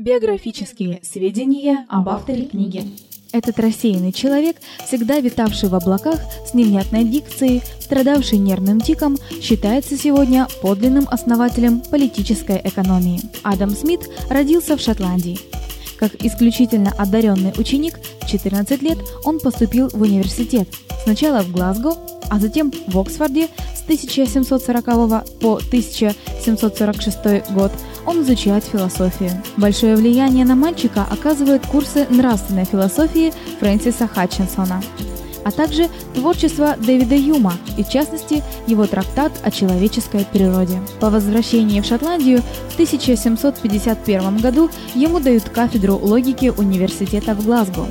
Биографические сведения об авторе книги. Этот рассеянный человек, всегда витавший в облаках с невнятной дикцией, страдавший нервным тиком, считается сегодня подлинным основателем политической экономии. Адам Смит родился в Шотландии. Как исключительно одаренный ученик, в 14 лет он поступил в университет, сначала в Глазго, а затем в Оксфорде 1740 по 1746 год он изучает философию. Большое влияние на мальчика оказывают курсы нравственной философии Фрэнсиса Хатчинсона, а также творчество Дэвида Юма и, в частности, его трактат о человеческой природе. По возвращении в Шотландию в 1751 году ему дают кафедру логики университета в Глазго.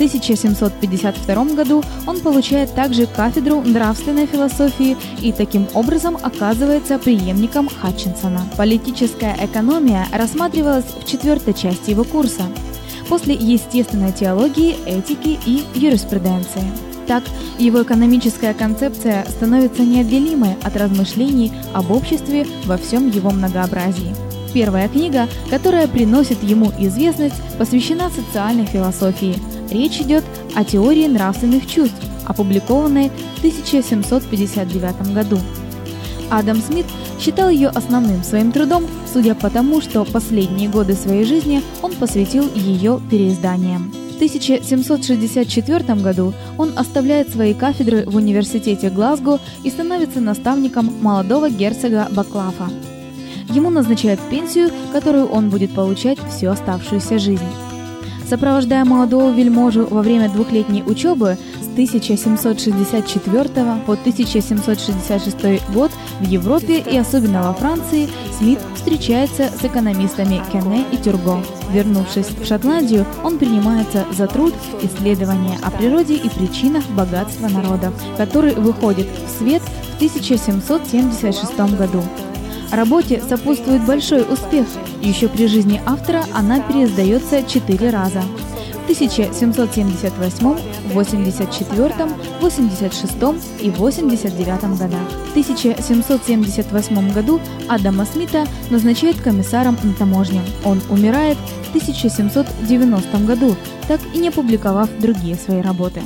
1752 году он получает также кафедру нравственной философии и таким образом оказывается преемником Хатчинсона. Политическая экономия рассматривалась в четвертой части его курса после естественной теологии, этики и юриспруденции. Так, его экономическая концепция становится неотделимой от размышлений об обществе во всем его многообразии. Первая книга, которая приносит ему известность, посвящена социальной философии – Речь идет о теории нравственных чувств, опубликованной в 1759 году. Адам Смит считал ее основным своим трудом, судя по тому, что последние годы своей жизни он посвятил ее переизданиям. В 1764 году он оставляет свои кафедры в университете Глазго и становится наставником молодого герцога Баклафа. Ему назначают пенсию, которую он будет получать всю оставшуюся жизнь. Сопровождая молодого вельможу во время двухлетней учебы с 1764 по 1766 год в Европе и особенно во Франции, Смит встречается с экономистами Кене и Тюрго. Вернувшись в Шотландию, он принимается за труд исследования о природе и причинах богатства народов, который выходит в свет в 1776 году. Работе сопутствует большой успех. Еще при жизни автора она переиздается четыре раза. В 1778, 84, 86 и 89 годах. В 1778 году Адама Смита назначают комиссаром на таможне. Он умирает в 1790 году, так и не опубликовав другие свои работы.